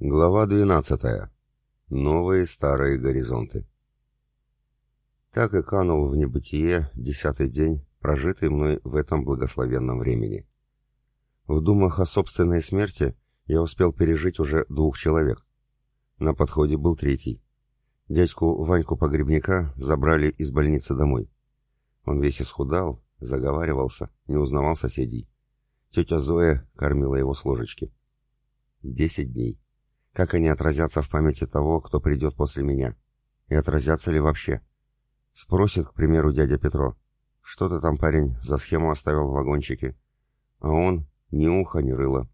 Глава 12. Новые старые горизонты. Так и канул в небытие десятый день, прожитый мной в этом благословенном времени. В думах о собственной смерти я успел пережить уже двух человек. На подходе был третий. Дядьку Ваньку Погребника забрали из больницы домой. Он весь исхудал, заговаривался, не узнавал соседей. Тетя Зоя кормила его с ложечки. Десять дней. Как они отразятся в памяти того, кто придет после меня? И отразятся ли вообще? Спросит, к примеру, дядя Петро. Что ты там, парень, за схему оставил в вагончике? А он ни уха, ни рыла.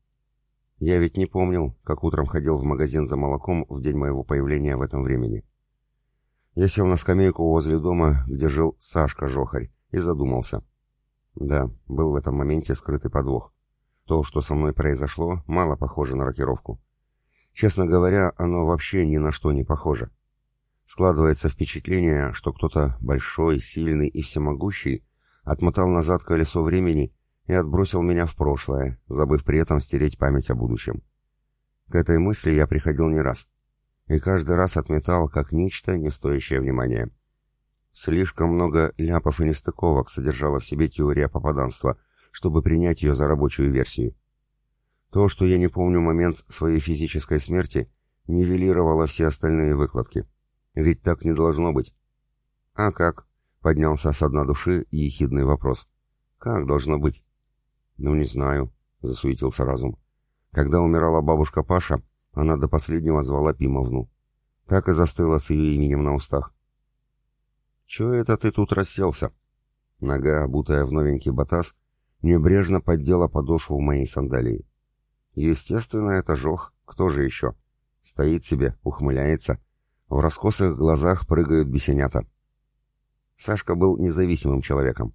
Я ведь не помнил, как утром ходил в магазин за молоком в день моего появления в этом времени. Я сел на скамейку возле дома, где жил Сашка Жохарь, и задумался. Да, был в этом моменте скрытый подвох. То, что со мной произошло, мало похоже на рокировку. Честно говоря, оно вообще ни на что не похоже. Складывается впечатление, что кто-то большой, сильный и всемогущий отмотал назад колесо времени и отбросил меня в прошлое, забыв при этом стереть память о будущем. К этой мысли я приходил не раз. И каждый раз отметал как нечто, не стоящее внимания. Слишком много ляпов и нестыковок содержала в себе теория попаданства, чтобы принять ее за рабочую версию. То, что я не помню момент своей физической смерти, нивелировало все остальные выкладки. Ведь так не должно быть. «А как?» — поднялся с дна души ехидный вопрос. «Как должно быть?» «Ну, не знаю», — засуетился разум. Когда умирала бабушка Паша, она до последнего звала Пимовну. Так и застыла с ее именем на устах. «Чё это ты тут расселся?» Нога, обутая в новенький батаз, небрежно поддела подошву моей сандалии. Естественно, это Жох, кто же еще? Стоит себе, ухмыляется. В раскосых глазах прыгают бесенята. Сашка был независимым человеком.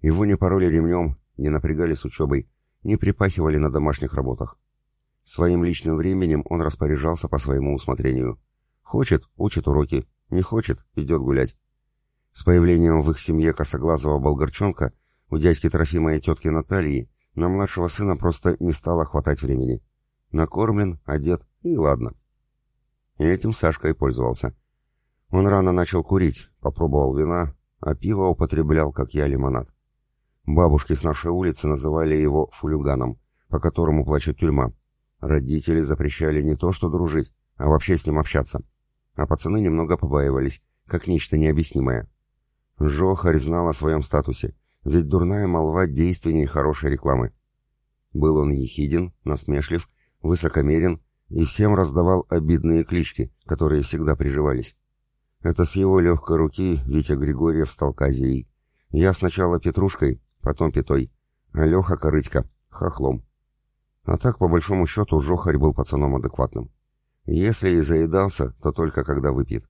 Его не пороли ремнем, не напрягали с учебой, не припахивали на домашних работах. Своим личным временем он распоряжался по своему усмотрению. Хочет — учит уроки, не хочет — идет гулять. С появлением в их семье косоглазого болгарчонка у дядьки Трофима и тетки Натальи на младшего сына просто не стало хватать времени. Накормлен, одет и ладно. И этим Сашка и пользовался. Он рано начал курить, попробовал вина, а пиво употреблял, как я, лимонад. Бабушки с нашей улицы называли его фулюганом, по которому плачет тюрьма. Родители запрещали не то что дружить, а вообще с ним общаться. А пацаны немного побаивались, как нечто необъяснимое. Жохарь знал о своем статусе, ведь дурная молва действеннее хорошей рекламы. Был он ехиден, насмешлив, высокомерен и всем раздавал обидные клички, которые всегда приживались. Это с его легкой руки Витя Григорьев стал Казией. Я сначала Петрушкой, потом Пятой, а Леха Корытько — Хохлом. А так, по большому счету, Жохарь был пацаном адекватным. Если и заедался, то только когда выпьет.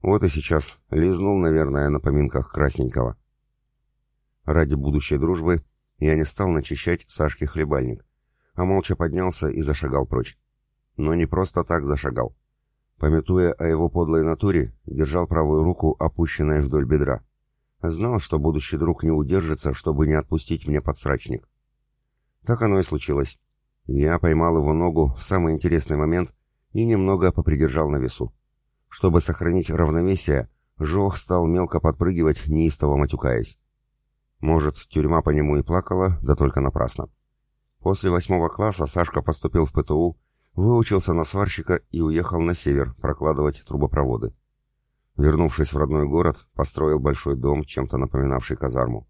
Вот и сейчас лизнул, наверное, на поминках Красненького. Ради будущей дружбы я не стал начищать Сашке хлебальник, а молча поднялся и зашагал прочь. Но не просто так зашагал. Пометуя о его подлой натуре, держал правую руку, опущенной вдоль бедра. Знал, что будущий друг не удержится, чтобы не отпустить мне подсрачник. Так оно и случилось. Я поймал его ногу в самый интересный момент и немного попридержал на весу. Чтобы сохранить равновесие, Жох стал мелко подпрыгивать, неистово матюкаясь. Может, тюрьма по нему и плакала, да только напрасно. После восьмого класса Сашка поступил в ПТУ, выучился на сварщика и уехал на север прокладывать трубопроводы. Вернувшись в родной город, построил большой дом, чем-то напоминавший казарму.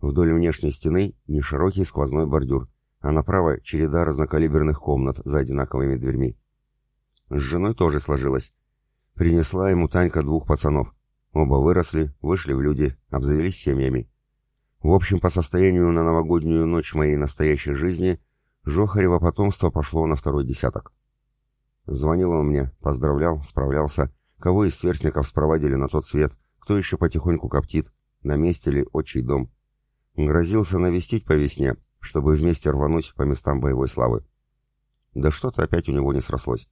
Вдоль внешней стены неширокий сквозной бордюр, а направо череда разнокалиберных комнат за одинаковыми дверьми. С женой тоже сложилось. Принесла ему Танька двух пацанов. Оба выросли, вышли в люди, обзавелись семьями. В общем, по состоянию на новогоднюю ночь моей настоящей жизни, Жохарева потомство пошло на второй десяток. Звонил он мне, поздравлял, справлялся, кого из сверстников спровадили на тот свет, кто еще потихоньку коптит, на месте ли отчий дом. Грозился навестить по весне, чтобы вместе рвануть по местам боевой славы. Да что-то опять у него не срослось.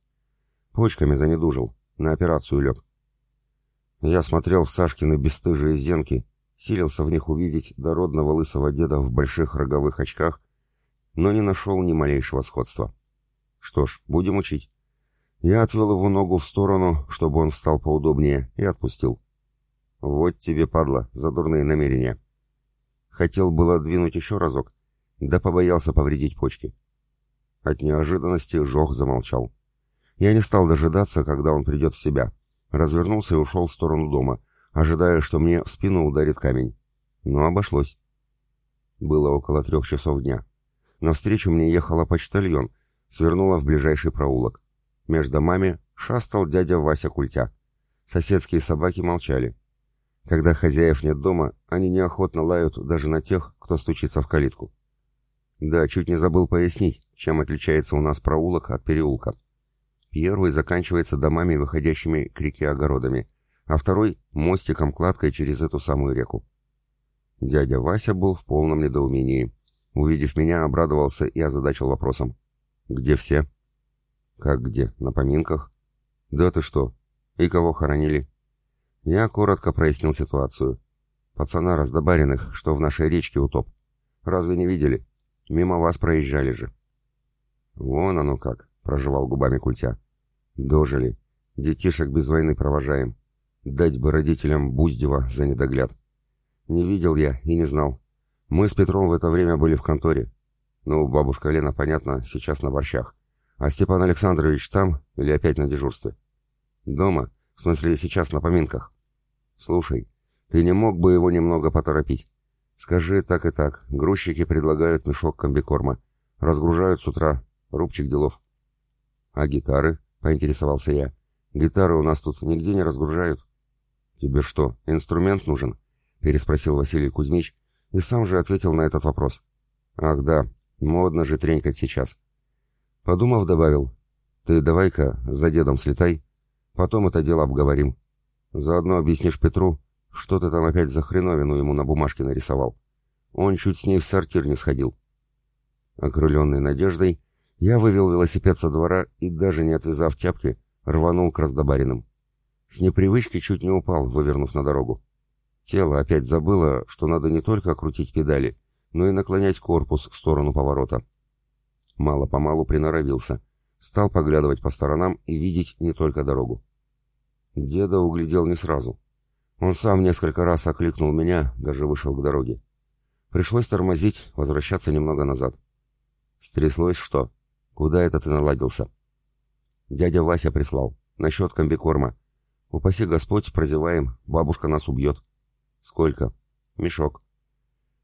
Почками занедужил, на операцию лег. Я смотрел в Сашкины бесстыжие зенки, силился в них увидеть дородного лысого деда в больших роговых очках, но не нашел ни малейшего сходства. Что ж, будем учить. Я отвел его ногу в сторону, чтобы он встал поудобнее, и отпустил. «Вот тебе, падла, за дурные намерения». Хотел было двинуть еще разок, да побоялся повредить почки. От неожиданности Жох замолчал. Я не стал дожидаться, когда он придет в себя. Развернулся и ушел в сторону дома, ожидая, что мне в спину ударит камень. Но обошлось. Было около трех часов дня. Навстречу мне ехала почтальон, свернула в ближайший проулок. Между домами шастал дядя Вася Культя. Соседские собаки молчали. Когда хозяев нет дома, они неохотно лают даже на тех, кто стучится в калитку. Да, чуть не забыл пояснить, чем отличается у нас проулок от переулка. Первый заканчивается домами, выходящими к реке огородами, а второй — мостиком-кладкой через эту самую реку. Дядя Вася был в полном недоумении. Увидев меня, обрадовался и озадачил вопросом. «Где все?» «Как где? На поминках?» «Да ты что? И кого хоронили?» Я коротко прояснил ситуацию. «Пацана раздобаренных, что в нашей речке утоп. Разве не видели? Мимо вас проезжали же». «Вон оно как», — проживал губами культя. Дожили. Детишек без войны провожаем. Дать бы родителям Буздева за недогляд. Не видел я и не знал. Мы с Петром в это время были в конторе. Ну, бабушка Лена, понятно, сейчас на борщах. А Степан Александрович там или опять на дежурстве? Дома. В смысле, сейчас на поминках. Слушай, ты не мог бы его немного поторопить? Скажи так и так. Грузчики предлагают мешок комбикорма. Разгружают с утра. Рубчик делов. А гитары? Поинтересовался я. Гитары у нас тут нигде не разгружают. Тебе что, инструмент нужен? Переспросил Василий Кузьмич и сам же ответил на этот вопрос. Ах да, модно же тренькать сейчас. Подумав, добавил. Ты давай-ка за дедом слетай, потом это дело обговорим. Заодно объяснишь Петру, что ты там опять за хреновину ему на бумажке нарисовал. Он чуть с ней в сортир не сходил. Окрыленный надеждой, я вывел велосипед со двора и, даже не отвязав тяпки, рванул к раздобаренным. С непривычки чуть не упал, вывернув на дорогу. Тело опять забыло, что надо не только крутить педали, но и наклонять корпус в сторону поворота. Мало-помалу приноровился. Стал поглядывать по сторонам и видеть не только дорогу. Деда углядел не сразу. Он сам несколько раз окликнул меня, даже вышел к дороге. Пришлось тормозить, возвращаться немного назад. «Стряслось что?» «Куда это ты наладился?» «Дядя Вася прислал. Насчет комбикорма. Упаси Господь, прозеваем, бабушка нас убьет». «Сколько?» «Мешок».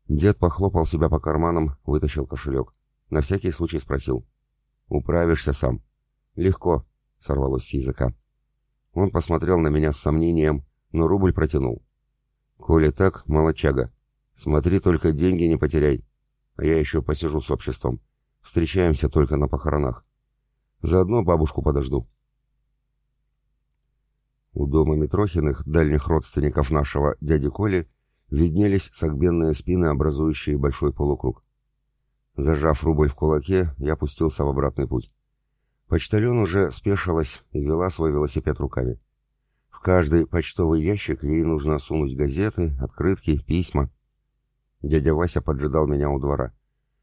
Дед похлопал себя по карманам, вытащил кошелек. На всякий случай спросил. «Управишься сам». «Легко», — сорвалось с языка. Он посмотрел на меня с сомнением, но рубль протянул. «Коли так, молочага. Смотри, только деньги не потеряй. А я еще посижу с обществом. Встречаемся только на похоронах. Заодно бабушку подожду. У дома Митрохиных, дальних родственников нашего дяди Коли, виднелись согбенные спины, образующие большой полукруг. Зажав рубль в кулаке, я пустился в обратный путь. Почтальон уже спешилась и вела свой велосипед руками. В каждый почтовый ящик ей нужно сунуть газеты, открытки, письма. Дядя Вася поджидал меня у двора.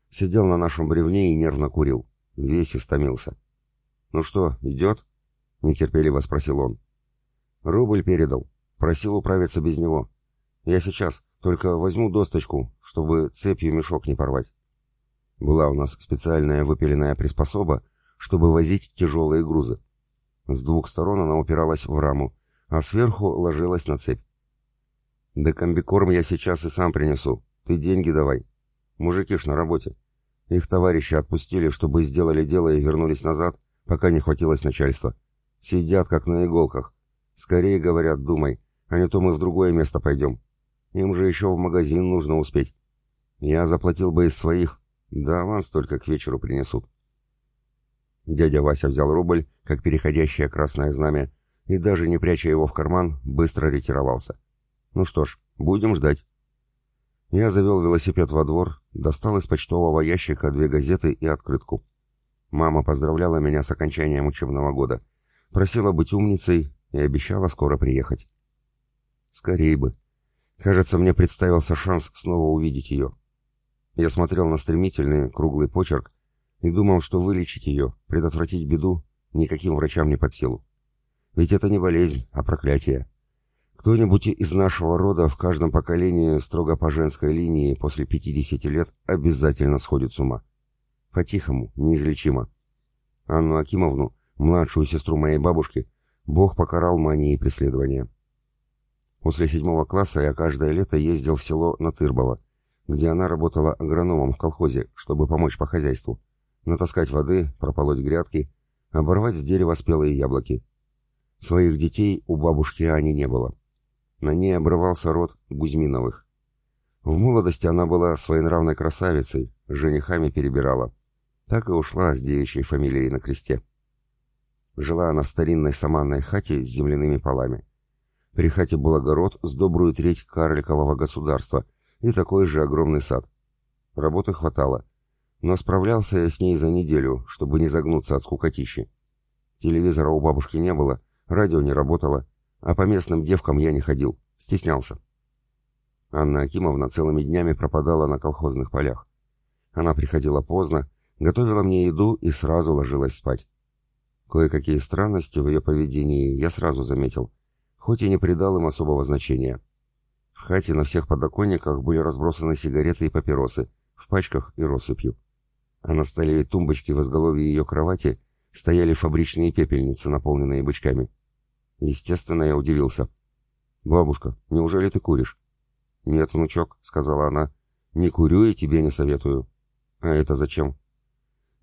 Сидел на нашем бревне и нервно курил. Весь истомился. «Ну что, идет?» — нетерпеливо спросил он. «Рубль передал. Просил управиться без него. Я сейчас, только возьму досточку, чтобы цепью мешок не порвать». Была у нас специальная выпиленная приспособа, чтобы возить тяжелые грузы. С двух сторон она упиралась в раму, а сверху ложилась на цепь. «Да комбикорм я сейчас и сам принесу. Ты деньги давай. Мужики ж на работе. Их товарищи отпустили, чтобы сделали дело и вернулись назад, пока не хватилось начальства. Сидят, как на иголках. Скорее, говорят, думай, а не то мы в другое место пойдем. Им же еще в магазин нужно успеть. Я заплатил бы из своих, да аванс только к вечеру принесут. Дядя Вася взял рубль, как переходящее красное знамя, и даже не пряча его в карман, быстро ретировался. Ну что ж, будем ждать. Я завел велосипед во двор, достал из почтового ящика две газеты и открытку. Мама поздравляла меня с окончанием учебного года, просила быть умницей и обещала скоро приехать. Скорей бы. Кажется, мне представился шанс снова увидеть ее. Я смотрел на стремительный, круглый почерк и думал, что вылечить ее, предотвратить беду, никаким врачам не под силу. Ведь это не болезнь, а проклятие. Кто-нибудь из нашего рода в каждом поколении строго по женской линии после 50 лет обязательно сходит с ума. По-тихому, неизлечимо. Анну Акимовну, младшую сестру моей бабушки, Бог покарал манией преследования. После седьмого класса я каждое лето ездил в село Натырбово, где она работала агрономом в колхозе, чтобы помочь по хозяйству. Натаскать воды, прополоть грядки, оборвать с дерева спелые яблоки. Своих детей у бабушки Ани не было. На ней обрывался род Гузьминовых. В молодости она была своенравной красавицей, женихами перебирала. Так и ушла с девичьей фамилией на кресте. Жила она в старинной саманной хате с земляными полами. При хате был огород с добрую треть карликового государства и такой же огромный сад. Работы хватало, но справлялся я с ней за неделю, чтобы не загнуться от скукотищи. Телевизора у бабушки не было, радио не работало, а по местным девкам я не ходил, стеснялся. Анна Акимовна целыми днями пропадала на колхозных полях. Она приходила поздно, готовила мне еду и сразу ложилась спать. Кое-какие странности в ее поведении я сразу заметил, хоть и не придал им особого значения. В хате на всех подоконниках были разбросаны сигареты и папиросы, в пачках и россыпью. А на столе и тумбочке в изголовье ее кровати стояли фабричные пепельницы, наполненные бычками. Естественно, я удивился. «Бабушка, неужели ты куришь?» «Нет, внучок», — сказала она, — «не курю и тебе не советую». «А это зачем?»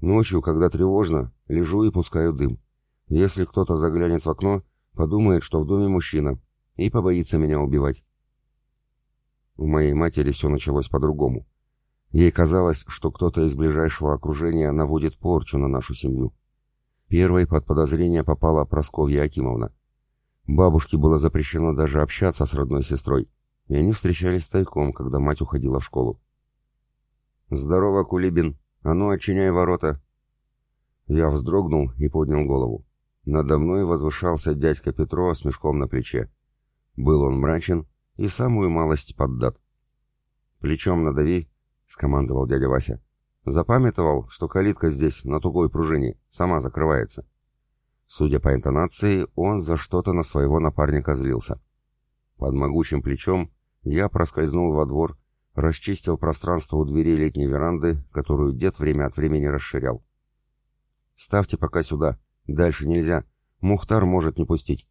Ночью, когда тревожно, лежу и пускаю дым. Если кто-то заглянет в окно, подумает, что в доме мужчина, и побоится меня убивать. У моей матери все началось по-другому. Ей казалось, что кто-то из ближайшего окружения наводит порчу на нашу семью. Первой под подозрение попала Просковья Акимовна. Бабушке было запрещено даже общаться с родной сестрой, и они встречались тайком, когда мать уходила в школу. «Здорово, Кулибин!» «А ну, отчиняй ворота!» Я вздрогнул и поднял голову. Надо мной возвышался дядька Петро с мешком на плече. Был он мрачен и самую малость поддат. «Плечом надави», — скомандовал дядя Вася. Запамятовал, что калитка здесь на тугой пружине, сама закрывается. Судя по интонации, он за что-то на своего напарника злился. Под могучим плечом я проскользнул во двор расчистил пространство у двери летней веранды, которую дед время от времени расширял. «Ставьте пока сюда. Дальше нельзя. Мухтар может не пустить».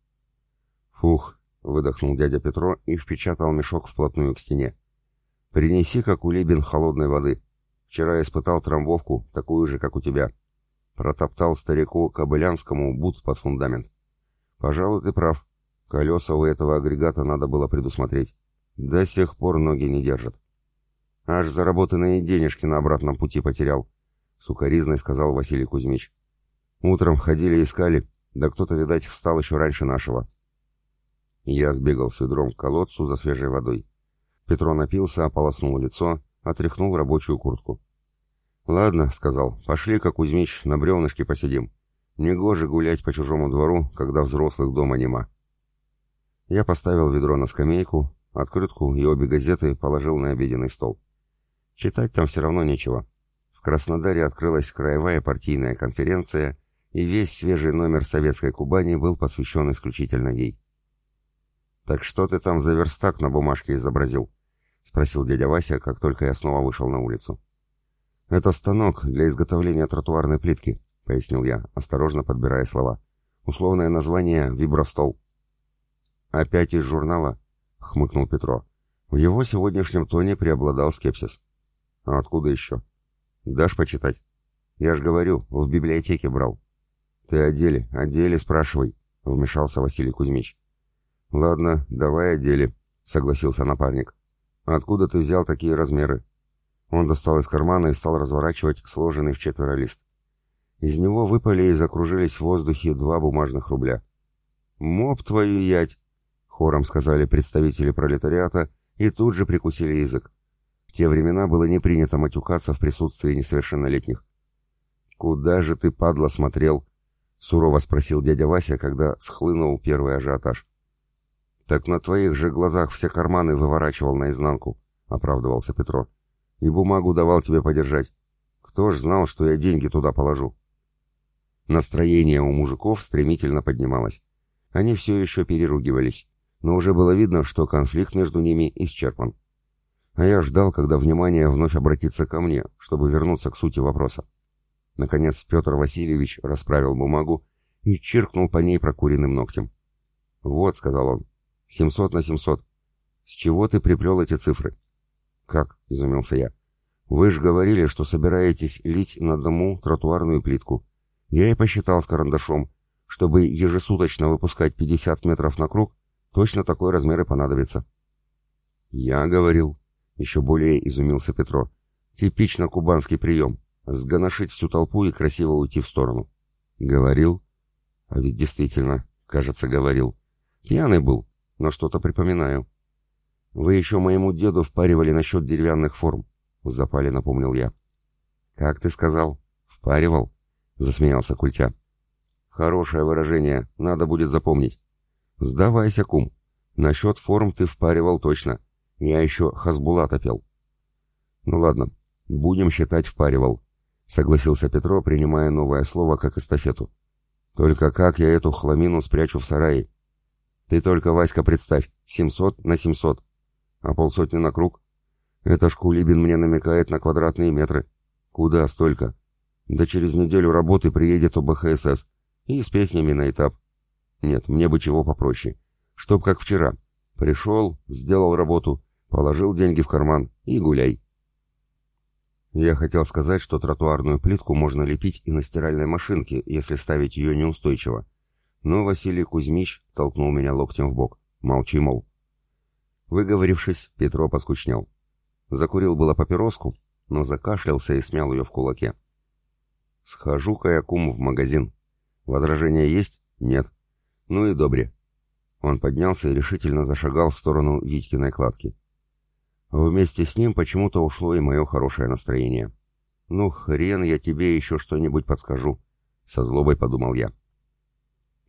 «Фух», — выдохнул дядя Петро и впечатал мешок вплотную к стене. «Принеси-ка, Кулибин, холодной воды. Вчера испытал трамбовку, такую же, как у тебя. Протоптал старику Кобылянскому бут под фундамент. Пожалуй, ты прав. Колеса у этого агрегата надо было предусмотреть. До сих пор ноги не держат. Аж заработанные денежки на обратном пути потерял, — сукоризной сказал Василий Кузьмич. Утром ходили искали, да кто-то, видать, встал еще раньше нашего. Я сбегал с ведром к колодцу за свежей водой. Петро напился, ополоснул лицо, отряхнул рабочую куртку. «Ладно», — сказал, — «пошли-ка, Кузьмич, на бревнышке посидим. Негоже гулять по чужому двору, когда взрослых дома нема». Я поставил ведро на скамейку, открытку и обе газеты положил на обеденный стол. Читать там все равно нечего. В Краснодаре открылась краевая партийная конференция, и весь свежий номер Советской Кубани был посвящен исключительно ей. «Так что ты там за верстак на бумажке изобразил?» — спросил дядя Вася, как только я снова вышел на улицу. «Это станок для изготовления тротуарной плитки», — пояснил я, осторожно подбирая слова. «Условное название — вибростол». «Опять из журнала?» — хмыкнул Петро. В его сегодняшнем тоне преобладал скепсис. А откуда еще? Дашь почитать? Я ж говорю, в библиотеке брал. Ты о деле, о деле спрашивай, вмешался Василий Кузьмич. Ладно, давай о деле, согласился напарник. Откуда ты взял такие размеры? Он достал из кармана и стал разворачивать сложенный в четверо лист. Из него выпали и закружились в воздухе два бумажных рубля. «Моб твою ять!» — хором сказали представители пролетариата и тут же прикусили язык. В те времена было не принято матюкаться в присутствии несовершеннолетних. «Куда же ты, падла, смотрел?» — сурово спросил дядя Вася, когда схлынул первый ажиотаж. «Так на твоих же глазах все карманы выворачивал наизнанку», — оправдывался Петро. «И бумагу давал тебе подержать. Кто ж знал, что я деньги туда положу?» Настроение у мужиков стремительно поднималось. Они все еще переругивались, но уже было видно, что конфликт между ними исчерпан. А я ждал, когда внимание вновь обратится ко мне, чтобы вернуться к сути вопроса. Наконец Петр Васильевич расправил бумагу и чиркнул по ней прокуренным ногтем. «Вот», — сказал он, — «семьсот на семьсот. С чего ты приплел эти цифры?» «Как?» — изумился я. «Вы же говорили, что собираетесь лить на дому тротуарную плитку. Я и посчитал с карандашом. Чтобы ежесуточно выпускать 50 метров на круг, точно такой размер и понадобится». «Я говорил», — еще более изумился Петро. «Типично кубанский прием. Сгоношить всю толпу и красиво уйти в сторону». «Говорил?» «А ведь действительно, кажется, говорил. Пьяный был, но что-то припоминаю». «Вы еще моему деду впаривали насчет деревянных форм», — в запале напомнил я. «Как ты сказал? Впаривал?» — засмеялся Культя. «Хорошее выражение, надо будет запомнить. Сдавайся, кум. Насчет форм ты впаривал точно. Я еще Хасбулата пел». «Ну ладно, будем считать впаривал», — согласился Петро, принимая новое слово как эстафету. «Только как я эту хламину спрячу в сарае? Ты только, Васька, представь, семьсот на семьсот. А полсотни на круг? Это ж Кулибин мне намекает на квадратные метры. Куда столько? Да через неделю работы приедет ОБХСС. И с песнями на этап. Нет, мне бы чего попроще. Чтоб как вчера. Пришел, сделал работу, положил деньги в карман и гуляй. Я хотел сказать, что тротуарную плитку можно лепить и на стиральной машинке, если ставить ее неустойчиво. Но Василий Кузьмич толкнул меня локтем в бок. Молчи, мол. Выговорившись, Петро поскучнел. Закурил было папироску, но закашлялся и смял ее в кулаке. «Схожу-ка я, кум, в магазин. Возражения есть? Нет. Ну и добре». Он поднялся и решительно зашагал в сторону Витькиной кладки. Вместе с ним почему-то ушло и мое хорошее настроение. «Ну, хрен я тебе еще что-нибудь подскажу», — со злобой подумал я.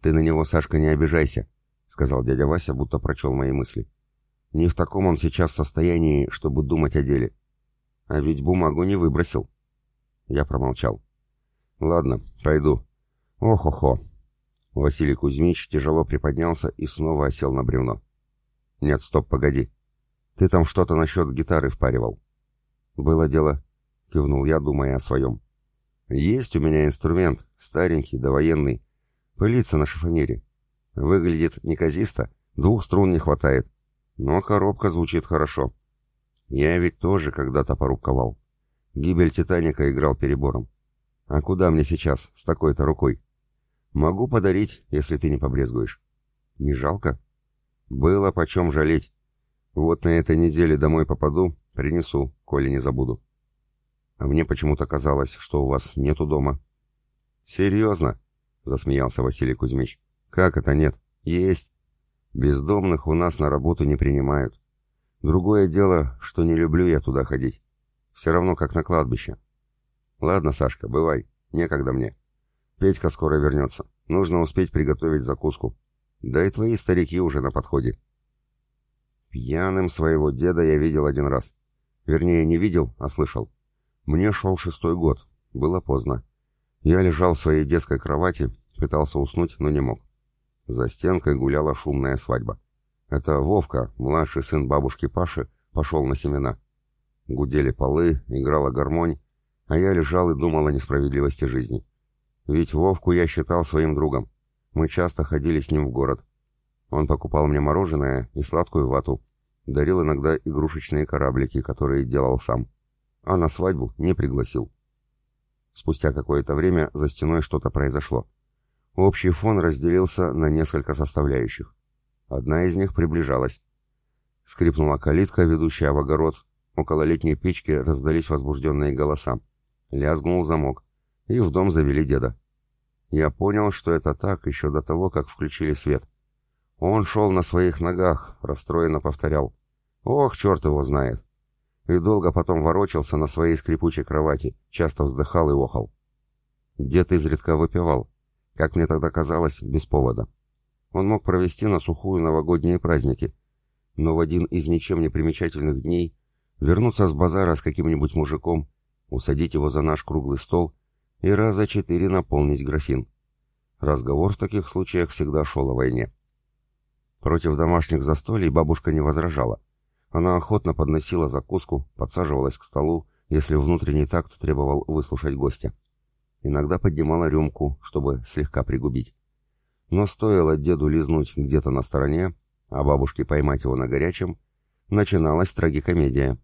«Ты на него, Сашка, не обижайся», — сказал дядя Вася, будто прочел мои мысли. Не в таком он сейчас состоянии, чтобы думать о деле. А ведь бумагу не выбросил. Я промолчал. Ладно, пойду. Ох-охо. Василий Кузьмич тяжело приподнялся и снова осел на бревно. Нет, стоп, погоди. Ты там что-то насчет гитары впаривал. Было дело, кивнул я, думая о своем. Есть у меня инструмент, старенький, довоенный. Пылится на шифонере. Выглядит неказисто, двух струн не хватает. Но коробка звучит хорошо. Я ведь тоже когда-то порубковал. Гибель Титаника играл перебором. А куда мне сейчас с такой-то рукой? Могу подарить, если ты не побрезгуешь. Не жалко? Было почем жалеть. Вот на этой неделе домой попаду, принесу, коли не забуду. А мне почему-то казалось, что у вас нету дома. Серьезно? Засмеялся Василий Кузьмич. Как это нет? Есть. Бездомных у нас на работу не принимают. Другое дело, что не люблю я туда ходить. Все равно, как на кладбище. Ладно, Сашка, бывай. Некогда мне. Петька скоро вернется. Нужно успеть приготовить закуску. Да и твои старики уже на подходе. Пьяным своего деда я видел один раз. Вернее, не видел, а слышал. Мне шел шестой год. Было поздно. Я лежал в своей детской кровати, пытался уснуть, но не мог. За стенкой гуляла шумная свадьба. Это Вовка, младший сын бабушки Паши, пошел на семена. Гудели полы, играла гармонь, а я лежал и думал о несправедливости жизни. Ведь Вовку я считал своим другом. Мы часто ходили с ним в город. Он покупал мне мороженое и сладкую вату. Дарил иногда игрушечные кораблики, которые делал сам. А на свадьбу не пригласил. Спустя какое-то время за стеной что-то произошло. Общий фон разделился на несколько составляющих. Одна из них приближалась. Скрипнула калитка, ведущая в огород. Около летней печки раздались возбужденные голоса. Лязгнул замок. И в дом завели деда. Я понял, что это так еще до того, как включили свет. Он шел на своих ногах, расстроенно повторял. «Ох, черт его знает!» И долго потом ворочался на своей скрипучей кровати, часто вздыхал и охал. Дед изредка выпивал, как мне тогда казалось, без повода. Он мог провести на сухую новогодние праздники, но в один из ничем не примечательных дней вернуться с базара с каким-нибудь мужиком, усадить его за наш круглый стол и раза четыре наполнить графин. Разговор в таких случаях всегда шел о войне. Против домашних застолий бабушка не возражала. Она охотно подносила закуску, подсаживалась к столу, если внутренний такт требовал выслушать гостя. Иногда поднимала рюмку, чтобы слегка пригубить. Но стоило деду лизнуть где-то на стороне, а бабушке поймать его на горячем, начиналась трагикомедия.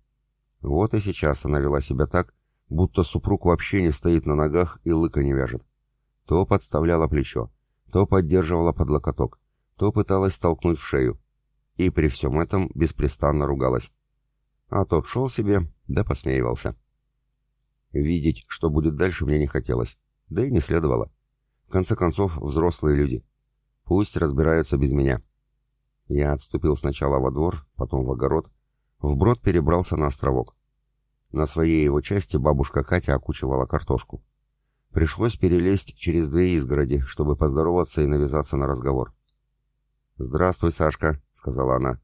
Вот и сейчас она вела себя так, будто супруг вообще не стоит на ногах и лыка не вяжет. То подставляла плечо, то поддерживала под локоток, то пыталась толкнуть в шею. И при всем этом беспрестанно ругалась. А тот шел себе, да посмеивался. Видеть, что будет дальше, мне не хотелось, да и не следовало. В конце концов, взрослые люди. Пусть разбираются без меня. Я отступил сначала во двор, потом в огород, вброд перебрался на островок. На своей его части бабушка Катя окучивала картошку. Пришлось перелезть через две изгороди, чтобы поздороваться и навязаться на разговор. «Здравствуй, Сашка», — сказала она.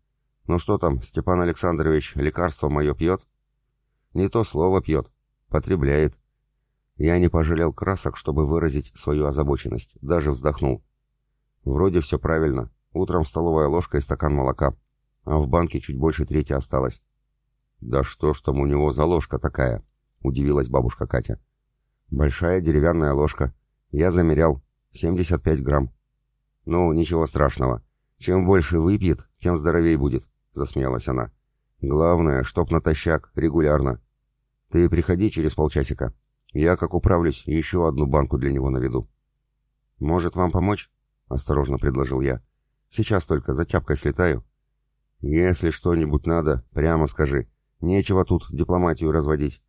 «Ну что там, Степан Александрович лекарство мое пьет?» «Не то слово пьет. Потребляет». Я не пожалел красок, чтобы выразить свою озабоченность, даже вздохнул. «Вроде все правильно. Утром столовая ложка и стакан молока, а в банке чуть больше трети осталось». «Да что ж там у него за ложка такая?» — удивилась бабушка Катя. «Большая деревянная ложка. Я замерял. 75 грамм». «Ну, ничего страшного. Чем больше выпьет, тем здоровей будет», — засмеялась она. «Главное, чтоб натощак, регулярно. Ты приходи через полчасика. Я, как управлюсь, еще одну банку для него наведу». «Может, вам помочь?» — осторожно предложил я. «Сейчас только за тяпкой слетаю». «Если что-нибудь надо, прямо скажи. Нечего тут дипломатию разводить».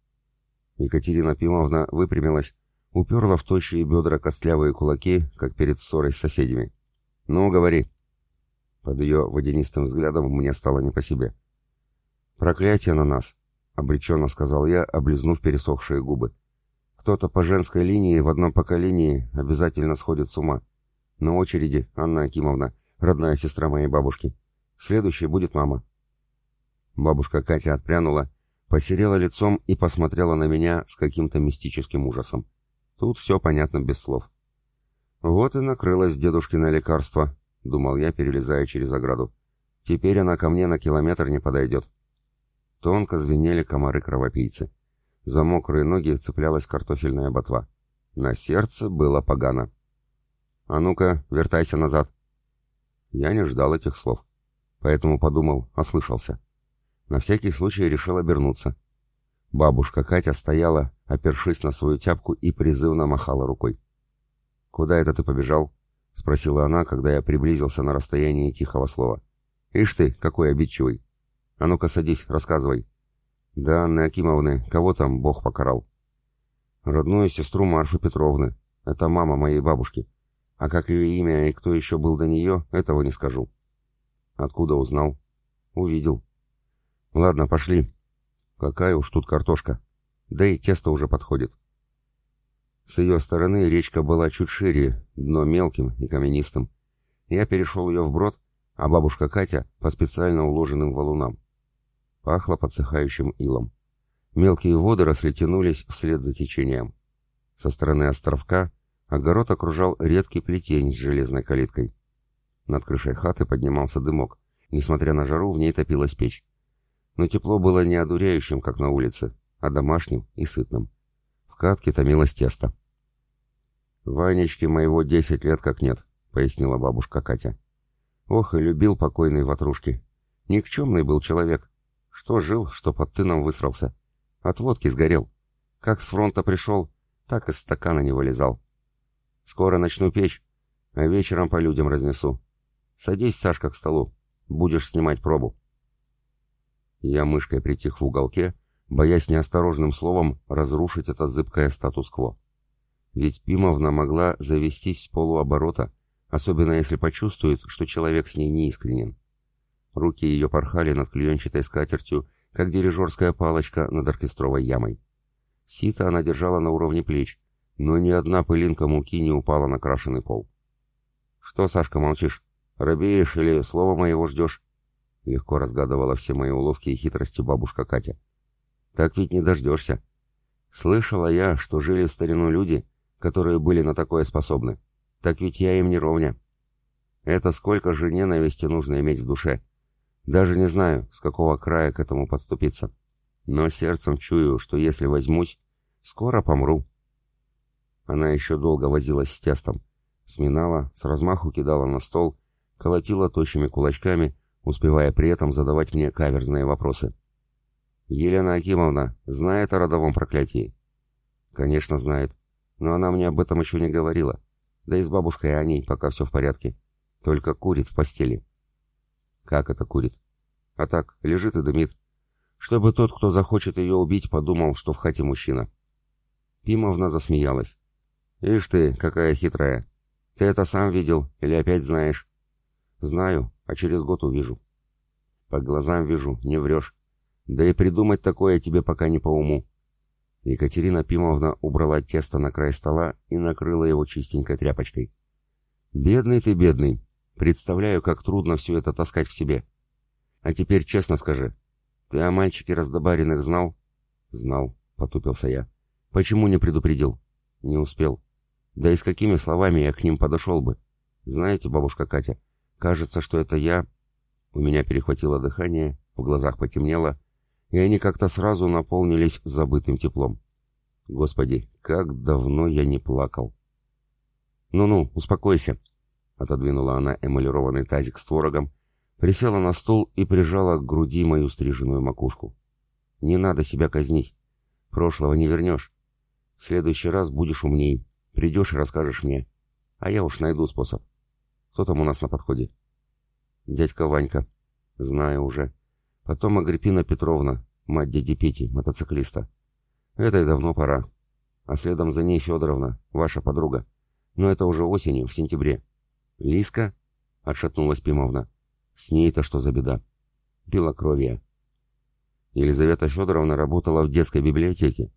Екатерина Пимовна выпрямилась, уперла в тощие бедра костлявые кулаки, как перед ссорой с соседями. «Ну, говори». Под ее водянистым взглядом мне стало не по себе. «Проклятие на нас!» — обреченно сказал я, облизнув пересохшие губы. «Кто-то по женской линии в одном поколении обязательно сходит с ума. На очереди Анна Акимовна, родная сестра моей бабушки. Следующей будет мама». Бабушка Катя отпрянула, посерела лицом и посмотрела на меня с каким-то мистическим ужасом. Тут все понятно без слов. Вот и накрылось дедушкино лекарство, — думал я, перелезая через ограду. «Теперь она ко мне на километр не подойдет». Тонко звенели комары-кровопийцы. За мокрые ноги цеплялась картофельная ботва. На сердце было погано. «А ну-ка, вертайся назад!» Я не ждал этих слов, поэтому подумал, ослышался. На всякий случай решил обернуться. Бабушка Катя стояла, опершись на свою тяпку и призывно махала рукой. «Куда это ты побежал?» — спросила она, когда я приблизился на расстояние тихого слова. «Ишь ты, какой обидчивый! А ну-ка садись, рассказывай!» «Да, Анны Акимовны, кого там Бог покарал?» «Родную сестру Марфы Петровны. Это мама моей бабушки. А как ее имя и кто еще был до нее, этого не скажу». «Откуда узнал?» «Увидел». «Ладно, пошли. Какая уж тут картошка. Да и тесто уже подходит». С ее стороны речка была чуть шире, дно мелким и каменистым. Я перешел ее вброд, а бабушка Катя по специально уложенным валунам. Пахло подсыхающим илом. Мелкие водоросли тянулись вслед за течением. Со стороны островка огород окружал редкий плетень с железной калиткой. Над крышей хаты поднимался дымок. Несмотря на жару, в ней топилась печь. Но тепло было не одуряющим, как на улице, а домашним и сытным. В катке томилось тесто. «Ванечке моего десять лет как нет», — пояснила бабушка Катя. «Ох, и любил покойный ватрушки. Никчемный был человек. Что жил, что под тыном высрался. От водки сгорел. Как с фронта пришел, так из стакана не вылезал. Скоро начну печь, а вечером по людям разнесу. Садись, Сашка, к столу. Будешь снимать пробу». Я мышкой притих в уголке, боясь неосторожным словом разрушить это зыбкое статус-кво. Ведь Пимовна могла завестись с полуоборота, особенно если почувствует, что человек с ней неискренен. Руки ее порхали над клеенчатой скатертью, как дирижерская палочка над оркестровой ямой. Сито она держала на уровне плеч, но ни одна пылинка муки не упала на крашеный пол. «Что, Сашка, молчишь? Робеешь или слова моего ждешь?» Легко разгадывала все мои уловки и хитрости бабушка Катя. Так ведь не дождешься. Слышала я, что жили в старину люди, которые были на такое способны. Так ведь я им не ровня. Это сколько же ненависти нужно иметь в душе. Даже не знаю, с какого края к этому подступиться. Но сердцем чую, что если возьмусь, скоро помру. Она еще долго возилась с тестом. Сминала, с размаху кидала на стол, колотила тощими кулачками, успевая при этом задавать мне каверзные вопросы. «Елена Акимовна знает о родовом проклятии?» «Конечно знает, но она мне об этом еще не говорила. Да и с бабушкой Аней пока все в порядке. Только курит в постели». «Как это курит?» «А так, лежит и дымит. Чтобы тот, кто захочет ее убить, подумал, что в хате мужчина». Пимовна засмеялась. «Ишь ты, какая хитрая! Ты это сам видел или опять знаешь?» «Знаю, а через год увижу». «По глазам вижу, не врешь. Да и придумать такое тебе пока не по уму». Екатерина Пимовна убрала тесто на край стола и накрыла его чистенькой тряпочкой. «Бедный ты, бедный. Представляю, как трудно все это таскать в себе. А теперь честно скажи, ты о мальчике раздобаренных знал?» «Знал», — потупился я. «Почему не предупредил?» «Не успел. Да и с какими словами я к ним подошел бы? Знаете, бабушка Катя, кажется, что это я... У меня перехватило дыхание, в глазах потемнело, и они как-то сразу наполнились забытым теплом. Господи, как давно я не плакал. «Ну-ну, успокойся», — отодвинула она эмалированный тазик с творогом, присела на стул и прижала к груди мою стриженную макушку. «Не надо себя казнить. Прошлого не вернешь. В следующий раз будешь умней, Придешь и расскажешь мне. А я уж найду способ. Кто там у нас на подходе? Дядька Ванька. Знаю уже. Потом Агриппина Петровна, мать дяди Пети, мотоциклиста. Это и давно пора. А следом за ней Федоровна, ваша подруга. Но это уже осенью, в сентябре. Лиска? Отшатнулась Пимовна. С ней-то что за беда? Белокровие. Елизавета Федоровна работала в детской библиотеке,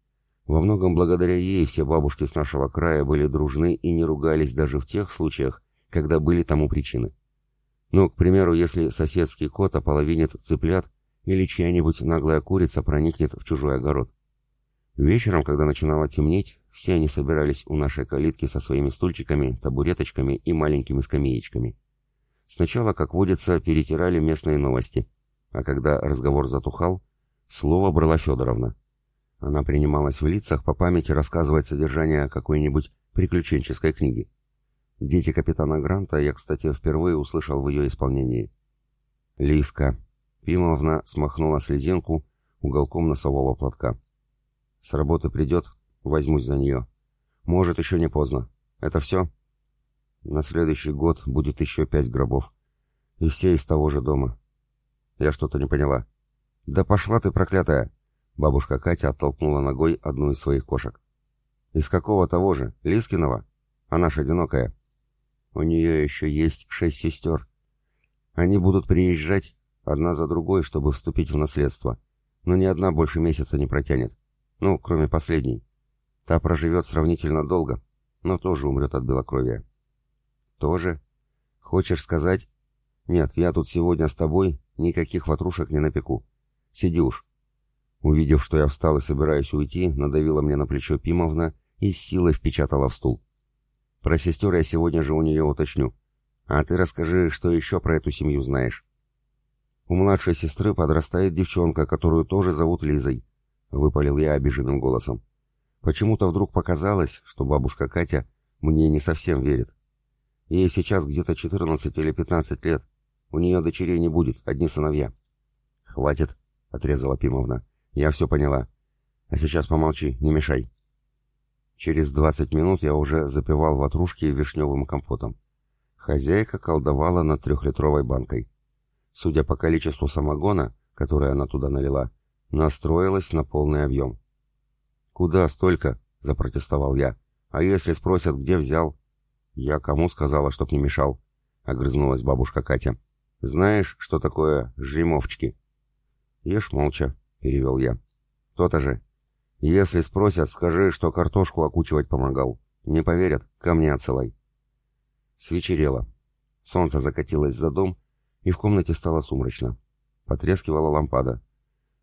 во многом благодаря ей все бабушки с нашего края были дружны и не ругались даже в тех случаях, когда были тому причины. Ну, к примеру, если соседский кот ополовинит цыплят или чья-нибудь наглая курица проникнет в чужой огород. Вечером, когда начинало темнеть, все они собирались у нашей калитки со своими стульчиками, табуреточками и маленькими скамеечками. Сначала, как водится, перетирали местные новости, а когда разговор затухал, слово брала Федоровна. Она принималась в лицах по памяти рассказывать содержание какой-нибудь приключенческой книги. «Дети капитана Гранта» я, кстати, впервые услышал в ее исполнении. «Лиска». Пимовна смахнула слезинку уголком носового платка. «С работы придет, возьмусь за нее. Может, еще не поздно. Это все?» «На следующий год будет еще пять гробов. И все из того же дома». «Я что-то не поняла». «Да пошла ты, проклятая!» Бабушка Катя оттолкнула ногой одну из своих кошек. «Из какого того же? Лискиного? Она ж одинокая. У нее еще есть шесть сестер. Они будут приезжать одна за другой, чтобы вступить в наследство. Но ни одна больше месяца не протянет. Ну, кроме последней. Та проживет сравнительно долго, но тоже умрет от белокровия». «Тоже? Хочешь сказать?» «Нет, я тут сегодня с тобой никаких ватрушек не напеку. Сиди уж, Увидев, что я встал и собираюсь уйти, надавила мне на плечо Пимовна и с силой впечатала в стул. Про сестер я сегодня же у нее уточню. А ты расскажи, что еще про эту семью знаешь. У младшей сестры подрастает девчонка, которую тоже зовут Лизой, выпалил я обиженным голосом. Почему-то вдруг показалось, что бабушка Катя мне не совсем верит. Ей сейчас где-то 14 или 15 лет. У нее дочерей не будет, одни сыновья. «Хватит», — отрезала Пимовна. Я все поняла. А сейчас помолчи, не мешай. Через двадцать минут я уже запивал ватрушки вишневым компотом. Хозяйка колдовала над трехлитровой банкой. Судя по количеству самогона, которое она туда налила, настроилась на полный объем. «Куда столько?» — запротестовал я. «А если спросят, где взял?» «Я кому сказала, чтоб не мешал?» — огрызнулась бабушка Катя. «Знаешь, что такое жимовчики?» «Ешь молча», — перевел я. «То-то же. Если спросят, скажи, что картошку окучивать помогал. Не поверят, ко мне отсылай». Свечерело. Солнце закатилось за дом, и в комнате стало сумрачно. Потрескивала лампада.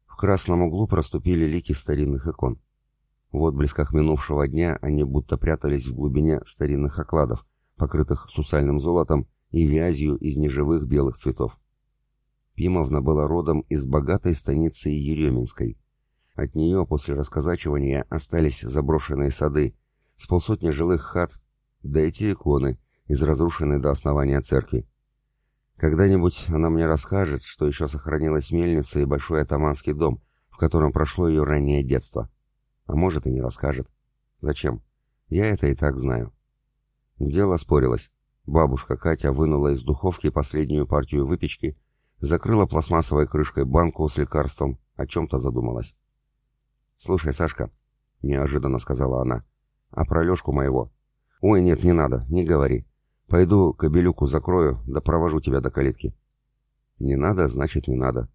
В красном углу проступили лики старинных икон. В отблесках минувшего дня они будто прятались в глубине старинных окладов, покрытых сусальным золотом и вязью из неживых белых цветов. Пимовна была родом из богатой станицы Еременской. От нее после расказачивания остались заброшенные сады, с полсотни жилых хат, да эти иконы из разрушенной до основания церкви. Когда-нибудь она мне расскажет, что еще сохранилась мельница и большой атаманский дом, в котором прошло ее раннее детство. А может и не расскажет. Зачем? Я это и так знаю. Дело спорилось. Бабушка Катя вынула из духовки последнюю партию выпечки, закрыла пластмассовой крышкой банку с лекарством, о чем-то задумалась. «Слушай, Сашка», — неожиданно сказала она, — «а про Лешку моего?» «Ой, нет, не надо, не говори. Пойду кобелюку закрою, да провожу тебя до калитки». «Не надо, значит, не надо.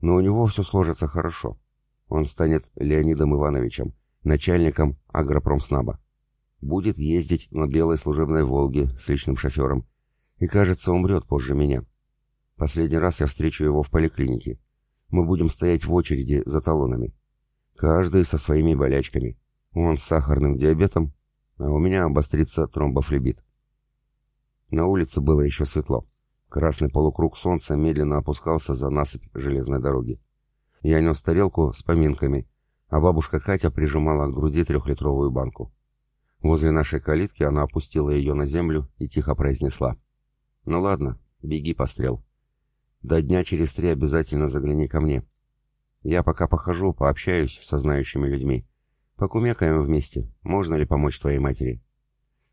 Но у него все сложится хорошо. Он станет Леонидом Ивановичем, начальником агропромснаба. Будет ездить на белой служебной «Волге» с личным шофером. И, кажется, умрет позже меня. Последний раз я встречу его в поликлинике. Мы будем стоять в очереди за талонами. Каждый со своими болячками. Он с сахарным диабетом, а у меня обострится тромбофлебит. На улице было еще светло. Красный полукруг солнца медленно опускался за насыпь железной дороги. Я нес тарелку с поминками, а бабушка Катя прижимала к груди трехлитровую банку. Возле нашей калитки она опустила ее на землю и тихо произнесла. «Ну ладно, беги, пострел. До дня через три обязательно загляни ко мне. Я пока похожу, пообщаюсь со знающими людьми. Покумекаем вместе, можно ли помочь твоей матери.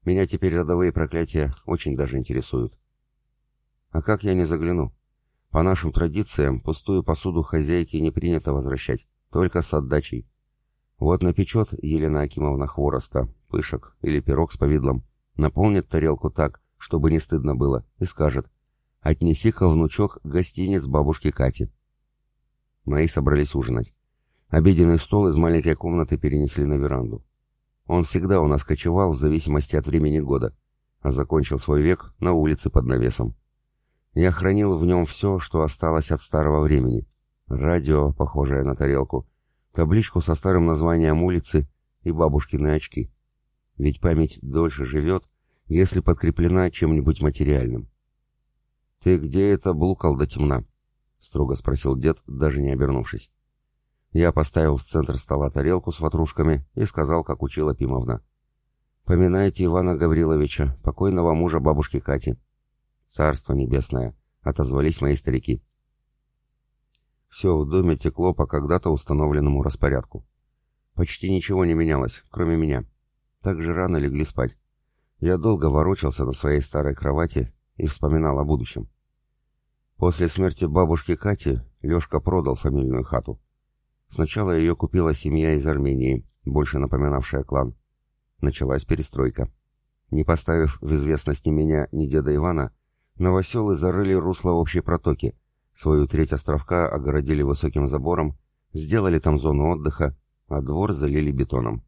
Меня теперь родовые проклятия очень даже интересуют». «А как я не загляну? По нашим традициям, пустую посуду хозяйки не принято возвращать, только с отдачей. Вот напечет Елена Акимовна хвороста, пышек или пирог с повидлом, наполнит тарелку так, чтобы не стыдно было, и скажет «Отнеси-ка, внучок, гостиниц бабушки Кати». Мои собрались ужинать. Обеденный стол из маленькой комнаты перенесли на веранду. Он всегда у нас кочевал в зависимости от времени года, а закончил свой век на улице под навесом. Я хранил в нем все, что осталось от старого времени. Радио, похожее на тарелку, табличку со старым названием улицы и бабушкины очки. Ведь память дольше живет, если подкреплена чем-нибудь материальным. «Ты где это блукал до темна?» — строго спросил дед, даже не обернувшись. Я поставил в центр стола тарелку с ватрушками и сказал, как учила Пимовна. «Поминайте Ивана Гавриловича, покойного мужа бабушки Кати. «Царство небесное!» — отозвались мои старики. Все в доме текло по когда-то установленному распорядку. Почти ничего не менялось, кроме меня. Так же рано легли спать. Я долго ворочался на своей старой кровати и вспоминал о будущем. После смерти бабушки Кати Лешка продал фамильную хату. Сначала ее купила семья из Армении, больше напоминавшая клан. Началась перестройка. Не поставив в известность ни меня, ни деда Ивана, Новоселы зарыли русло общей протоки, свою треть островка огородили высоким забором, сделали там зону отдыха, а двор залили бетоном.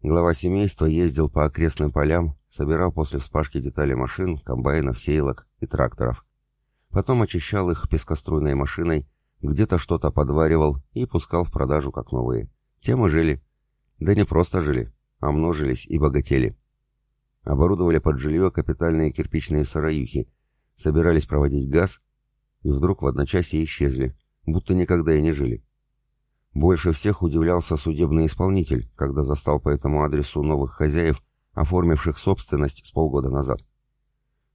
Глава семейства ездил по окрестным полям, собирал после вспашки детали машин, комбайнов, сейлок и тракторов. Потом очищал их пескоструйной машиной, где-то что-то подваривал и пускал в продажу как новые. Тем и жили. Да не просто жили, а множились и богатели. Оборудовали под жилье капитальные кирпичные сараюхи, собирались проводить газ, и вдруг в одночасье исчезли, будто никогда и не жили. Больше всех удивлялся судебный исполнитель, когда застал по этому адресу новых хозяев, оформивших собственность с полгода назад.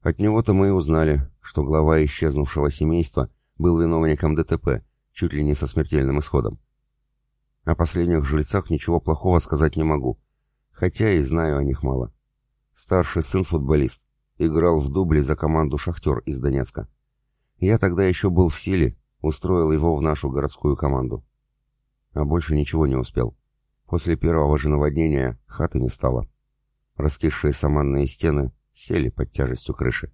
От него-то мы и узнали, что глава исчезнувшего семейства был виновником ДТП, чуть ли не со смертельным исходом. О последних жильцах ничего плохого сказать не могу, хотя и знаю о них мало. Старший сын футболист. Играл в дубле за команду «Шахтер» из Донецка. Я тогда еще был в силе, устроил его в нашу городскую команду. А больше ничего не успел. После первого же наводнения хаты не стало. Раскисшие саманные стены сели под тяжестью крыши.